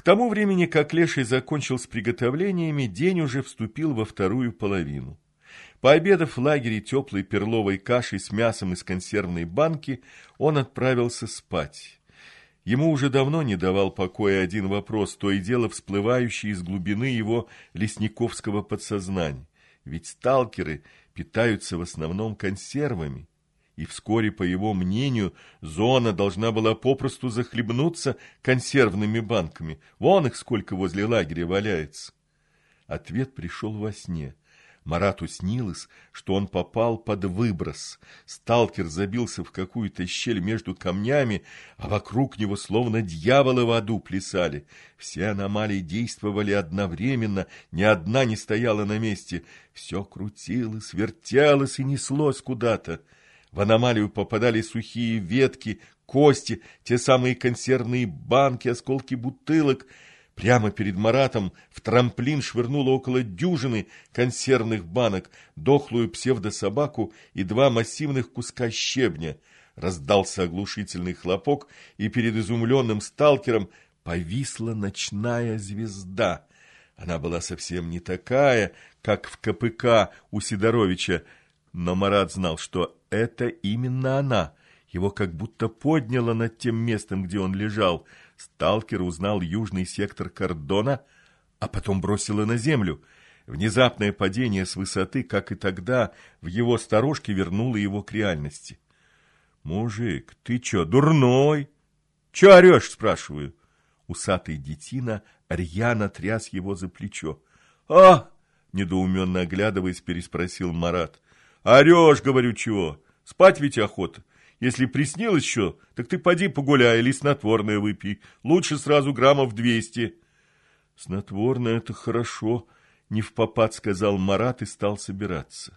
К тому времени, как Леший закончил с приготовлениями, день уже вступил во вторую половину. Пообедав в лагере теплой перловой кашей с мясом из консервной банки, он отправился спать. Ему уже давно не давал покоя один вопрос, то и дело всплывающий из глубины его лесниковского подсознания. Ведь сталкеры питаются в основном консервами. И вскоре, по его мнению, зона должна была попросту захлебнуться консервными банками. Вон их сколько возле лагеря валяется. Ответ пришел во сне. Марату снилось, что он попал под выброс. Сталкер забился в какую-то щель между камнями, а вокруг него словно дьяволы в аду плясали. Все аномалии действовали одновременно, ни одна не стояла на месте. Все крутилось, вертелось и неслось куда-то. В аномалию попадали сухие ветки, кости, те самые консервные банки, осколки бутылок — Прямо перед Маратом в трамплин швырнуло около дюжины консервных банок, дохлую псевдособаку и два массивных куска щебня. Раздался оглушительный хлопок, и перед изумленным сталкером повисла ночная звезда. Она была совсем не такая, как в КПК у Сидоровича, но Марат знал, что это именно она. Его как будто подняло над тем местом, где он лежал – Сталкер узнал южный сектор кордона, а потом бросило на землю. Внезапное падение с высоты, как и тогда, в его сторожке вернуло его к реальности. «Мужик, ты чё, дурной? Чё орёшь?» – спрашиваю. Усатый детина рьяно тряс его за плечо. «А!» – недоуменно оглядываясь, переспросил Марат. «Орёшь, говорю, чего? Спать ведь охота. Если приснилось еще, так ты поди погуляй или снотворное выпей. Лучше сразу граммов двести. Снотворное — это хорошо, — не в попад сказал Марат и стал собираться.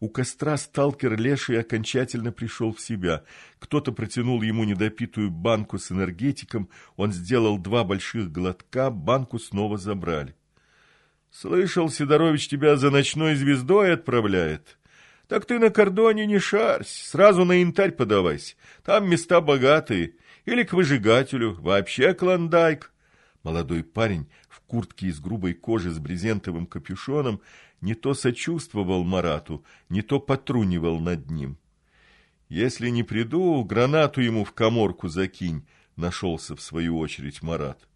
У костра сталкер Леший окончательно пришел в себя. Кто-то протянул ему недопитую банку с энергетиком, он сделал два больших глотка, банку снова забрали. «Слышал, Сидорович тебя за ночной звездой отправляет?» Так ты на кордоне не шарсь, сразу на янтарь подавайся. Там места богатые. Или к выжигателю, вообще клондайк. Молодой парень в куртке из грубой кожи с брезентовым капюшоном не то сочувствовал Марату, не то потрунивал над ним. «Если не приду, гранату ему в коморку закинь», — нашелся в свою очередь Марат.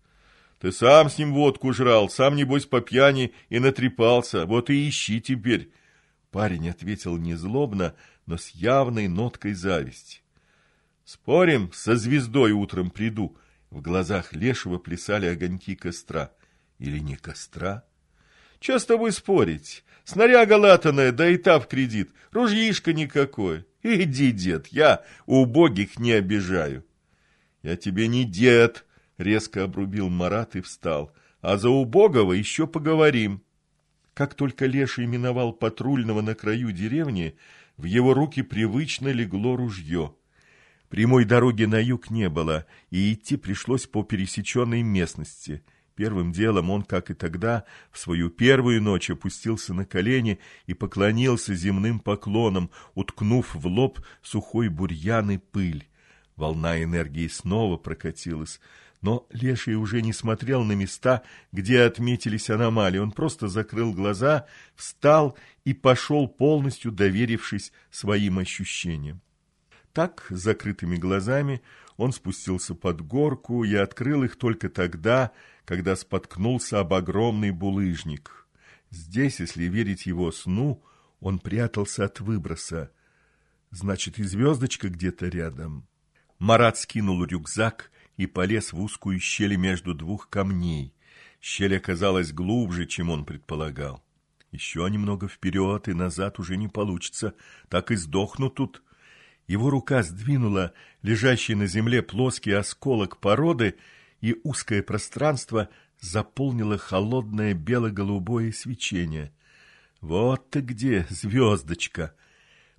«Ты сам с ним водку жрал, сам, небось, по пьяни и натрепался, вот и ищи теперь». Парень ответил незлобно, но с явной ноткой зависти. «Спорим, со звездой утром приду». В глазах Лешего плясали огоньки костра. Или не костра? «Че с тобой спорить? Снаряга латаная, да и та в кредит. Ружьишка никакой. Иди, дед, я убогих не обижаю». «Я тебе не дед», — резко обрубил Марат и встал. «А за убогого еще поговорим». Как только Леша именовал патрульного на краю деревни, в его руки привычно легло ружье. Прямой дороги на юг не было, и идти пришлось по пересеченной местности. Первым делом он, как и тогда, в свою первую ночь опустился на колени и поклонился земным поклоном, уткнув в лоб сухой бурьян и пыль. Волна энергии снова прокатилась, но Леший уже не смотрел на места, где отметились аномалии. Он просто закрыл глаза, встал и пошел, полностью доверившись своим ощущениям. Так, с закрытыми глазами, он спустился под горку и открыл их только тогда, когда споткнулся об огромный булыжник. Здесь, если верить его сну, он прятался от выброса. Значит, и звездочка где-то рядом. Марат скинул рюкзак и полез в узкую щель между двух камней. Щель оказалась глубже, чем он предполагал. Еще немного вперед и назад уже не получится, так и сдохну тут. Его рука сдвинула лежащий на земле плоский осколок породы, и узкое пространство заполнило холодное бело-голубое свечение. Вот ты где, звездочка!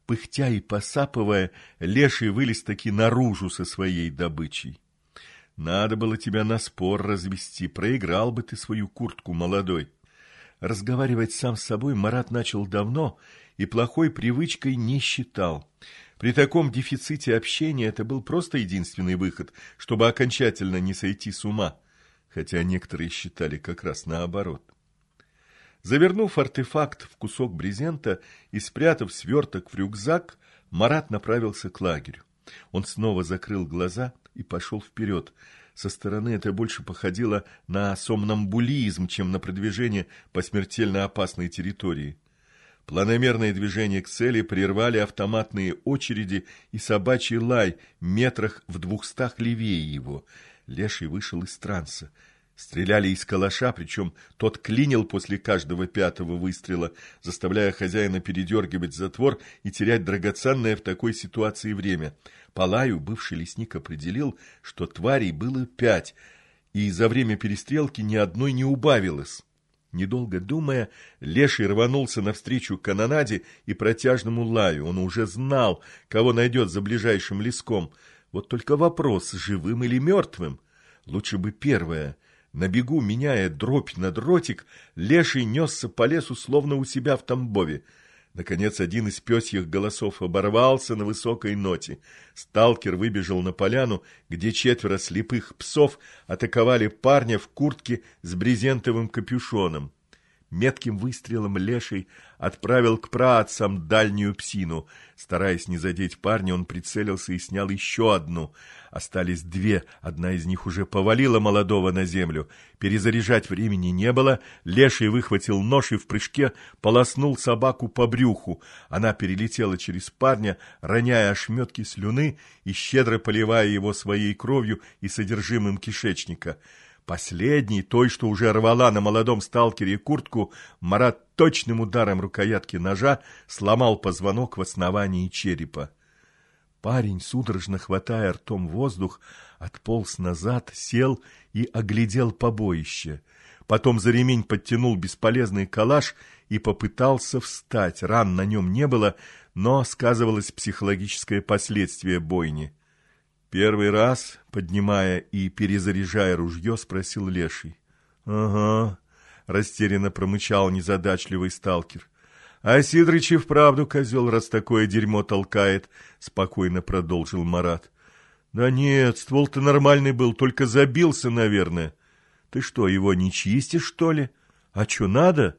Пыхтя и посапывая, леший вылез таки наружу со своей добычей. Надо было тебя на спор развести, проиграл бы ты свою куртку, молодой. Разговаривать сам с собой Марат начал давно и плохой привычкой не считал. При таком дефиците общения это был просто единственный выход, чтобы окончательно не сойти с ума. хотя некоторые считали как раз наоборот. Завернув артефакт в кусок брезента и спрятав сверток в рюкзак, Марат направился к лагерю. Он снова закрыл глаза и пошел вперед. Со стороны это больше походило на сомнамбулизм, чем на продвижение по смертельно опасной территории. Планомерное движение к цели прервали автоматные очереди и собачий лай метрах в двухстах левее его. Леший вышел из транса. Стреляли из калаша, причем тот клинил после каждого пятого выстрела, заставляя хозяина передергивать затвор и терять драгоценное в такой ситуации время. По лаю бывший лесник определил, что тварей было пять, и за время перестрелки ни одной не убавилось. Недолго думая, Леший рванулся навстречу канонаде и протяжному лаю. Он уже знал, кого найдет за ближайшим леском. Вот только вопрос, живым или мертвым? Лучше бы первое. На бегу, меняя дробь на дротик, Леший несся по лесу, словно у себя в Тамбове. Наконец, один из пёсьих голосов оборвался на высокой ноте. Сталкер выбежал на поляну, где четверо слепых псов атаковали парня в куртке с брезентовым капюшоном. Метким выстрелом леший отправил к праотцам дальнюю псину. Стараясь не задеть парня, он прицелился и снял еще одну. Остались две, одна из них уже повалила молодого на землю. Перезаряжать времени не было, леший выхватил нож и в прыжке полоснул собаку по брюху. Она перелетела через парня, роняя ошметки слюны и щедро поливая его своей кровью и содержимым кишечника. Последний, той, что уже рвала на молодом сталкере куртку, Марат точным ударом рукоятки ножа сломал позвонок в основании черепа. Парень, судорожно хватая ртом воздух, отполз назад, сел и оглядел побоище. Потом за ремень подтянул бесполезный калаш и попытался встать. Ран на нем не было, но сказывалось психологическое последствие бойни. Первый раз, поднимая и перезаряжая ружье, спросил Леший. — Ага, — растерянно промычал незадачливый сталкер. — А Сидрыч и вправду козел, раз такое дерьмо толкает, — спокойно продолжил Марат. — Да нет, ствол-то нормальный был, только забился, наверное. Ты что, его не чистишь, что ли? А что надо?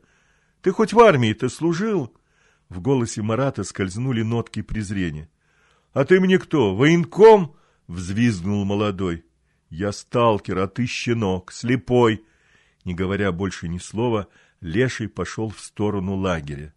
Ты хоть в армии-то служил? В голосе Марата скользнули нотки презрения. — А ты мне кто, военком? —— взвизгнул молодой. «Я сталкер, а ты щенок, слепой!» Не говоря больше ни слова, Леший пошел в сторону лагеря.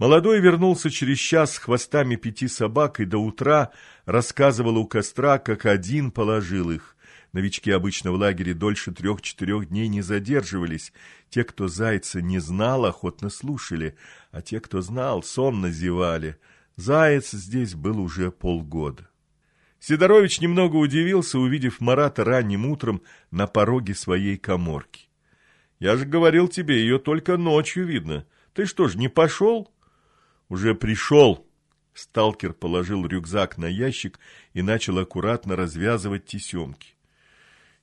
Молодой вернулся через час с хвостами пяти собак и до утра рассказывал у костра, как один положил их. Новички обычно в лагере дольше трех-четырех дней не задерживались. Те, кто зайца не знал, охотно слушали, а те, кто знал, сонно зевали. Заяц здесь был уже полгода. Сидорович немного удивился, увидев Марата ранним утром на пороге своей коморки. «Я же говорил тебе, ее только ночью видно. Ты что ж, не пошел?» «Уже пришел». Сталкер положил рюкзак на ящик и начал аккуратно развязывать тесемки.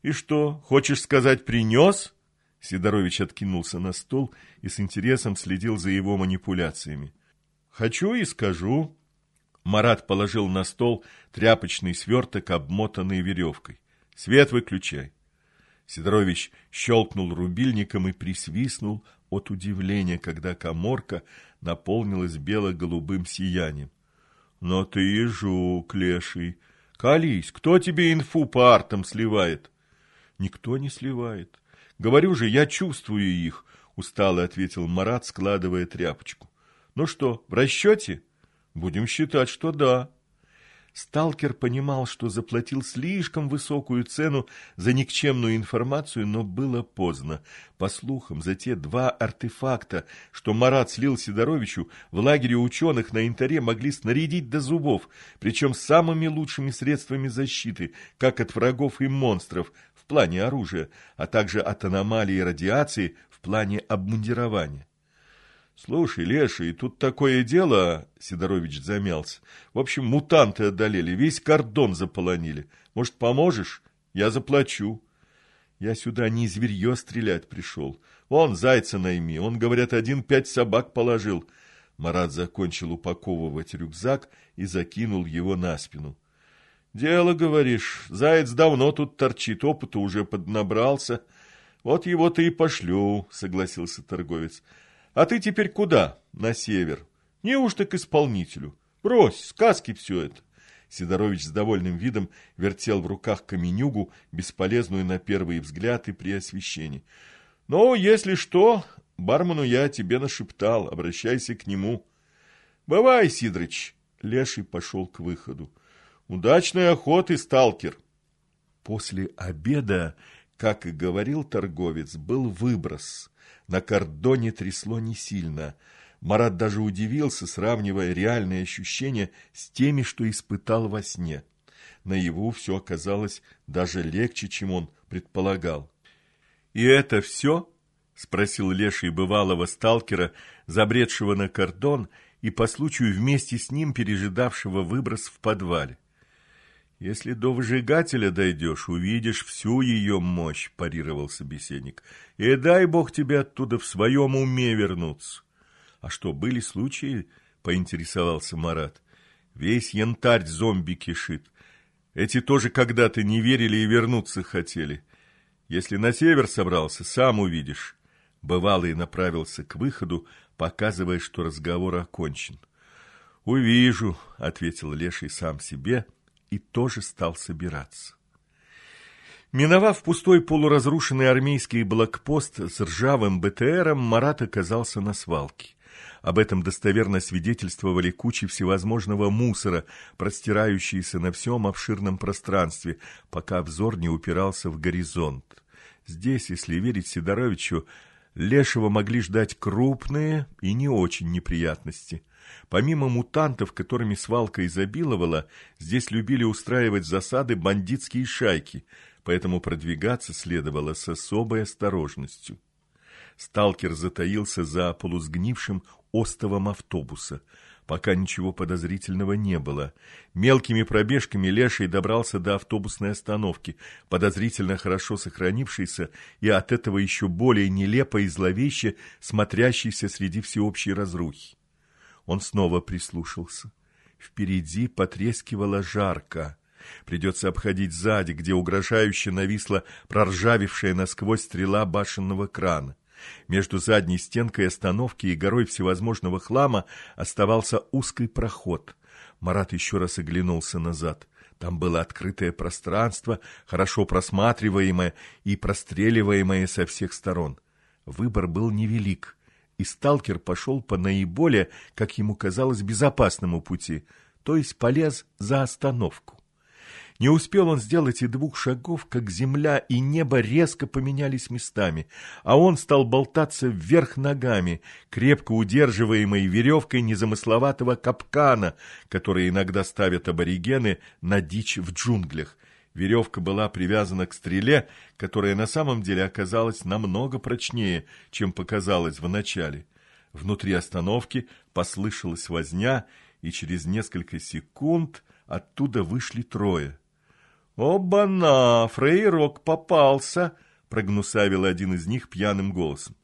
«И что, хочешь сказать, принес?» Сидорович откинулся на стол и с интересом следил за его манипуляциями. «Хочу и скажу», Марат положил на стол тряпочный сверток, обмотанный веревкой. «Свет выключай». Сидорович щелкнул рубильником и присвистнул от удивления, когда коморка наполнилась бело-голубым сиянием. «Но ты и жук, леший! Колись, кто тебе инфу по артам сливает?» «Никто не сливает. Говорю же, я чувствую их», — устало ответил Марат, складывая тряпочку. «Ну что, в расчете?» Будем считать, что да. Сталкер понимал, что заплатил слишком высокую цену за никчемную информацию, но было поздно. По слухам, за те два артефакта, что Марат слил Сидоровичу, в лагере ученых на Интаре могли снарядить до зубов, причем самыми лучшими средствами защиты, как от врагов и монстров в плане оружия, а также от аномалий и радиации в плане обмундирования. Слушай, Леша, и тут такое дело, Сидорович замялся. В общем, мутанты одолели, весь кордон заполонили. Может, поможешь? Я заплачу. Я сюда не зверье стрелять пришел. Он зайца найми, он, говорят, один пять собак положил. Марат закончил упаковывать рюкзак и закинул его на спину. Дело, говоришь, заяц давно тут торчит, опыта уже поднабрался. Вот его ты и пошлю, согласился торговец. А ты теперь куда? На север. Неужто к исполнителю? Брось, сказки все это. Сидорович с довольным видом вертел в руках каменюгу, бесполезную на первый взгляд и при освещении. «Ну, если что, бармену я тебе нашептал, обращайся к нему». «Бывай, Сидорыч!» Леший пошел к выходу. «Удачной охоты, сталкер!» После обеда, как и говорил торговец, был выброс. На кордоне трясло не сильно – Марат даже удивился, сравнивая реальные ощущения с теми, что испытал во сне. Наяву все оказалось даже легче, чем он предполагал. «И это все?» — спросил леший бывалого сталкера, забредшего на кордон и по случаю вместе с ним пережидавшего выброс в подвале. «Если до выжигателя дойдешь, увидишь всю ее мощь», — парировал собеседник. «И дай бог тебе оттуда в своем уме вернуться». А что, были случаи? Поинтересовался Марат. Весь янтарь зомби кишит. Эти тоже когда-то не верили и вернуться хотели. Если на север собрался, сам увидишь. Бывалый направился к выходу, показывая, что разговор окончен. «Увижу», — ответил Леший сам себе и тоже стал собираться. Миновав пустой полуразрушенный армейский блокпост с ржавым БТРом, Марат оказался на свалке. Об этом достоверно свидетельствовали кучи всевозможного мусора, простирающиеся на всем обширном пространстве, пока взор не упирался в горизонт. Здесь, если верить Сидоровичу, Лешего могли ждать крупные и не очень неприятности. Помимо мутантов, которыми свалка изобиловала, здесь любили устраивать засады бандитские шайки, поэтому продвигаться следовало с особой осторожностью. Сталкер затаился за полусгнившим остовом автобуса. Пока ничего подозрительного не было. Мелкими пробежками Леший добрался до автобусной остановки, подозрительно хорошо сохранившейся и от этого еще более нелепо и зловеще смотрящейся среди всеобщей разрухи. Он снова прислушался. Впереди потрескивало жарко. Придется обходить сзади, где угрожающе нависла проржавевшая насквозь стрела башенного крана. Между задней стенкой остановки и горой всевозможного хлама оставался узкий проход. Марат еще раз оглянулся назад. Там было открытое пространство, хорошо просматриваемое и простреливаемое со всех сторон. Выбор был невелик, и сталкер пошел по наиболее, как ему казалось, безопасному пути, то есть полез за остановку. Не успел он сделать и двух шагов, как земля и небо резко поменялись местами, а он стал болтаться вверх ногами, крепко удерживаемой веревкой незамысловатого капкана, который иногда ставят аборигены на дичь в джунглях. Веревка была привязана к стреле, которая на самом деле оказалась намного прочнее, чем показалось вначале. Внутри остановки послышалась возня, и через несколько секунд оттуда вышли трое. «Оба-на! Фрейрок попался!» — прогнусавил один из них пьяным голосом.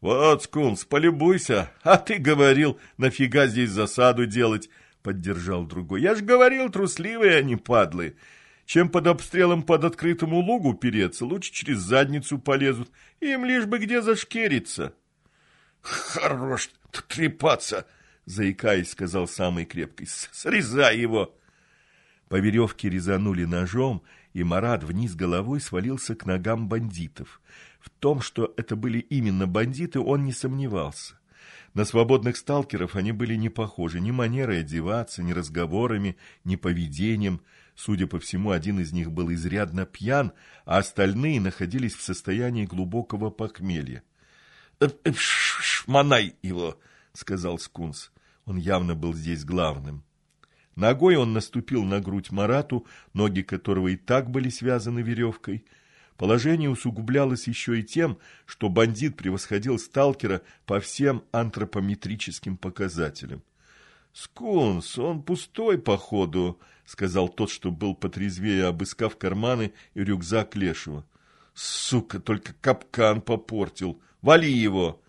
«Вот, скунс, полюбуйся! А ты говорил, нафига здесь засаду делать?» — поддержал другой. «Я ж говорил, трусливые они, падлы. Чем под обстрелом под открытому лугу переться, лучше через задницу полезут. Им лишь бы где зашкериться». «Хорош трепаться!» — заикаясь, сказал самый крепкий. «Срезай его!» По веревке резанули ножом, и Марат вниз головой свалился к ногам бандитов. В том, что это были именно бандиты, он не сомневался. На свободных сталкеров они были не похожи ни манерой одеваться, ни разговорами, ни поведением. Судя по всему, один из них был изрядно пьян, а остальные находились в состоянии глубокого похмелья. «Э, э, «Шманай его!» — сказал Скунс. Он явно был здесь главным. Ногой он наступил на грудь Марату, ноги которого и так были связаны веревкой. Положение усугублялось еще и тем, что бандит превосходил сталкера по всем антропометрическим показателям. «Скунс, он пустой, походу», — сказал тот, что был потрезвее, обыскав карманы и рюкзак Лешего. «Сука, только капкан попортил! Вали его!»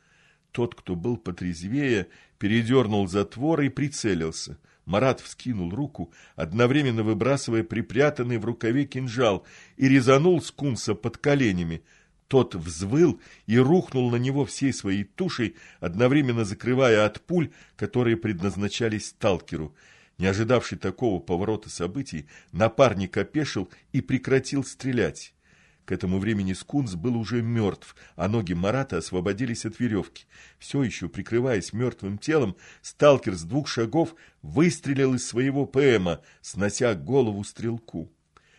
Тот, кто был потрезвее, передернул затвор и прицелился. Марат вскинул руку, одновременно выбрасывая припрятанный в рукаве кинжал, и резанул скунса под коленями. Тот взвыл и рухнул на него всей своей тушей, одновременно закрывая от пуль, которые предназначались сталкеру. Не ожидавший такого поворота событий, напарник опешил и прекратил стрелять. К этому времени Скунс был уже мертв, а ноги Марата освободились от веревки. Все еще прикрываясь мертвым телом, сталкер с двух шагов выстрелил из своего ПМа, снося голову стрелку.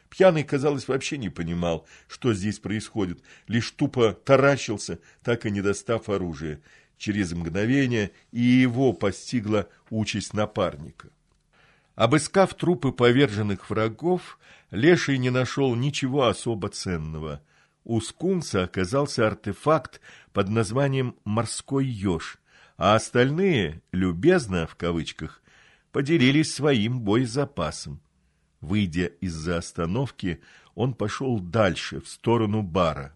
Пьяный, казалось, вообще не понимал, что здесь происходит, лишь тупо таращился, так и не достав оружия. Через мгновение и его постигла участь напарника. Обыскав трупы поверженных врагов, Леший не нашел ничего особо ценного. У скунса оказался артефакт под названием «морской еж», а остальные, любезно, в кавычках, поделились своим боезапасом. Выйдя из-за остановки, он пошел дальше, в сторону бара.